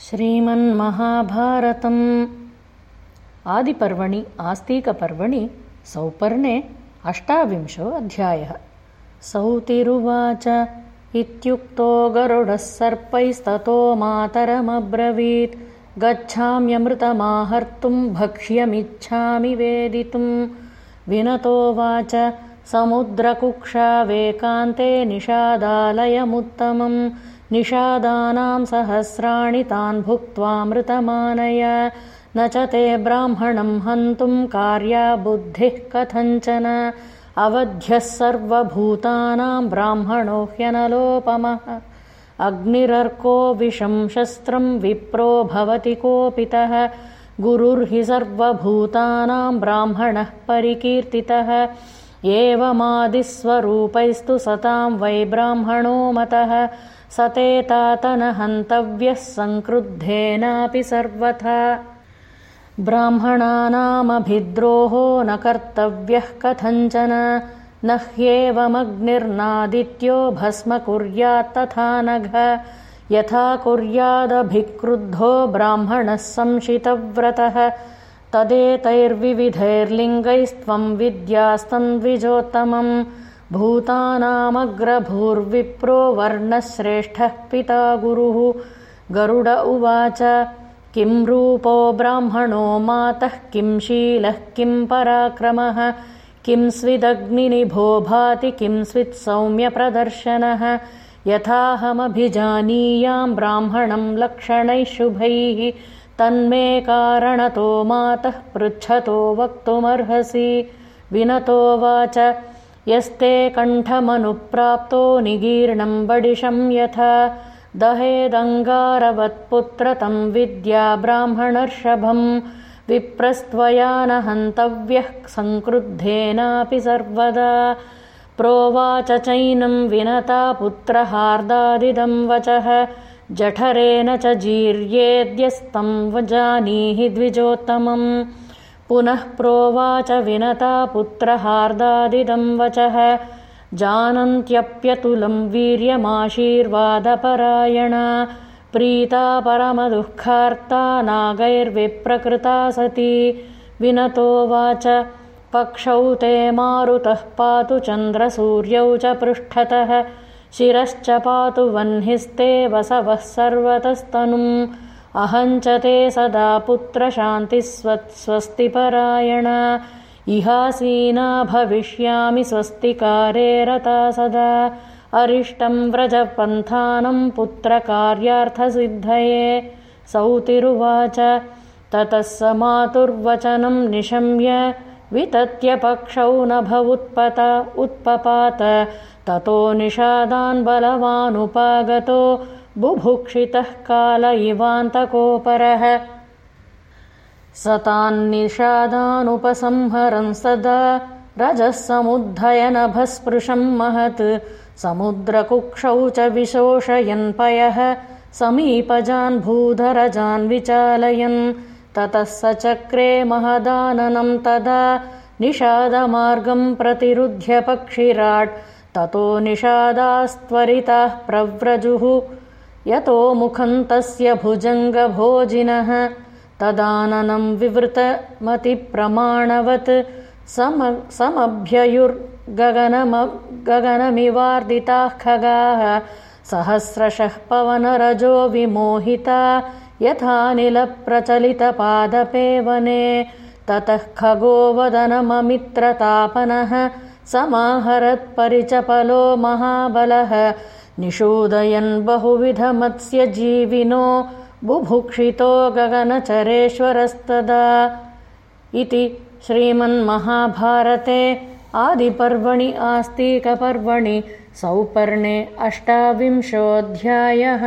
श्रीमन्महाभारतम्। आदिपर्वणि आस्तिकपर्वणि सौपर्णे अष्टाविंशो अध्यायः। सौतिरुवाच इत्युक्तो गरुडः सर्पैस्ततो मातरमब्रवीत्। गच्छाम्यमृतमाहर्तुं भक्ष्यमिच्छामि वेदितुं। विनतोवाच समुद्रकुक्षावेकान्ते निषादालयमुत्तमम् निषादानां सहस्राणि तान् भुक्त्वामृतमानय न च ते ब्राह्मणं हन्तुं कार्या बुद्धिः कथञ्चन। अवध्यः सर्वभूतानां ब्राह्मणो ह्यनलोपमः। अग्निरर्को विषं शस्त्रं विप्रो भवति कोपितः। गुरुर्हि सर्वभूतानां ब्राह्मणः परिकीर्तितः। एवमादिस्वरूपैस्तु सतां वै ब्राह्मणो मतः सतेतातनहन्तव्यः सङ्क्रुद्धेनापि सर्वथा। ब्राह्मणानामभिद्रोहो न कर्तव्यः कथञ्चन न ह्येवमग्निर्नादित्यो भस्म कुर्यात्तथा नघ। यथा कुर्यादभिक्रुद्धो ब्राह्मणः संशितव्रतः तदेतैर्विविधैर्लिङ्गैस्त्वं विद्यास्तन्द्विजोत्तमम् भूतानामग्रभूर्विप्रो वर्णश्रेष्ठः पिता गुरुः। गरुड उवाच किं रूपो ब्राह्मणो मातः किं शीलः किं पराक्रमः किं स्विदग्निनिभो भाति किं स्वित्सौम्यप्रदर्शनः। यथाहमभिजानीयां ब्राह्मणं लक्षणैः शुभैः तन्मे कारणतो मातः पृच्छतो वक्तुमर्हसि। विनतोवाच यस्ते कण्ठमनुप्राप्तो निगीर्णं बडिशं यथा। दहेदङ्गारवत्पुत्र तं विद्या ब्राह्मणर्षभं। विप्रस्त्वया न हन्तव्यः सङ्क्रुद्धेनापि सर्वदा। प्रोवाच चैनं विनता पुत्रहार्दादिदं वचः। जठरेण च जीर्येद्यस्तं जानीहि द्विजोत्तमम् पुनः प्रोवाच विनता पुत्रहार्दादिदं वचः। जानन्त्यप्यतुलं वीर्यमाशीर्वादपरायणा। प्रीता परमदुःखार्ता नागैर्विप्रकृता सती। विनतोवाच पक्षौ ते मारुतः पातु चन्द्रसूर्यौ च पृष्ठतः। शिरश्च पातु वह्निस्ते वसवः सर्वतस्तनुम् अहं च ते सदा पुत्रशान्तिस्वस्तिपरायण इहासीना भविष्यामि स्वस्तिकारे रता सदा। अरिष्टं व्रजपन्थानं पुत्रकार्यार्थसिद्धये। सौतिरुवाच ततः स मातुर्वचनं निशम्य। वितत्यपक्षौ नभवुत्पत उत्पपात। ततो निषादान् बलवानुपागतो बुभुक्षितः काल इवान्तकोपरः। स तान्निषादानुपसंहरन् सदा रजः समुद्धयनभस्पृशं महत्। समुद्रकुक्षौ च विशोषयन् पयः। समीपजान् भूधरजान् विचालयन्। ततः स चक्रे महदाननं तदा निषादमार्गं प्रतिरुध्य पक्षिराट्। ततो निषादास्त्वरिताः प्रव्रजुः यतो मुखं तस्य भुजङ्गभोजिनः तदाननं विवृतमतिप्रमाणवत् समभ्ययुर्गगनमिवार्दिताः खगाः सहस्रशः पवनरजो विमोहिता यथानिलप्रचलितपादपे वने ततः खगो वदनममित्रतापनः समाहरत्परिचपलो महाबलः निषूदयन् बहुविधमत्स्यजीविनो बुभुक्षितो गगनचरेश्वरस्तदा। इति श्रीमन्महाभारते आदिपर्वणि आस्तिकपर्वणि सौपर्णे अष्टाविंशोऽध्यायः